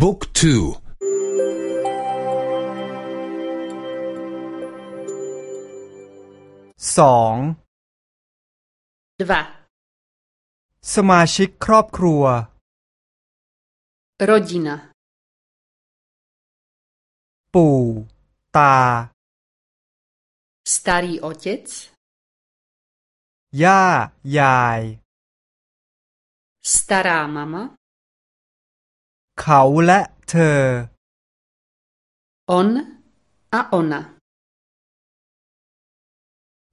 บุ๊กทูสองสมาชิกครอบครัว rodzina ปู่ตา starý otec ย่ายาย stará mama เขาและเธอ on a ona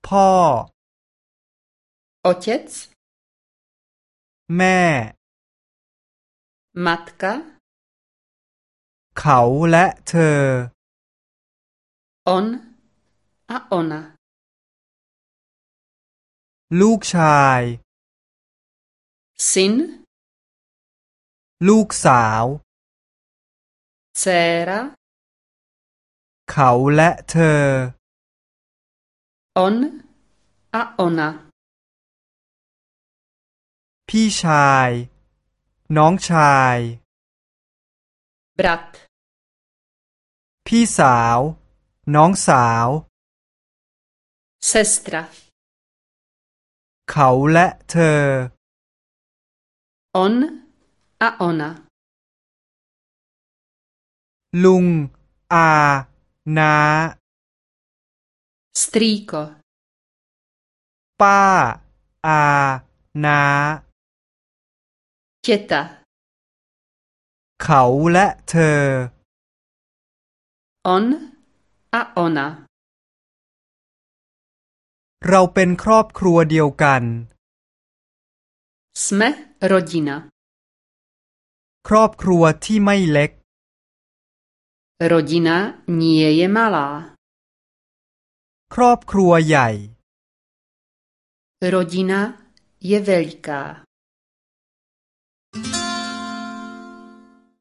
พ่อ otec แม่ matka เขาและเธอ on a ona ลูกชาย syn ลูกสาว dcera เขาและเธอ on a ona พี่ชาย น้องชาย brat พี่สาว น้องสาว sestra เขาและเธอ on a ona ลุง อาน้า strýko ป้า อาน้า teta เขาและเธอ on a ona เราเป็นครอบครัวเดียวกัน sme rodina ครอบครัวที่ไม่เล็ก rodina nie je malá ครอบครัวใหญ่ rodina je veliká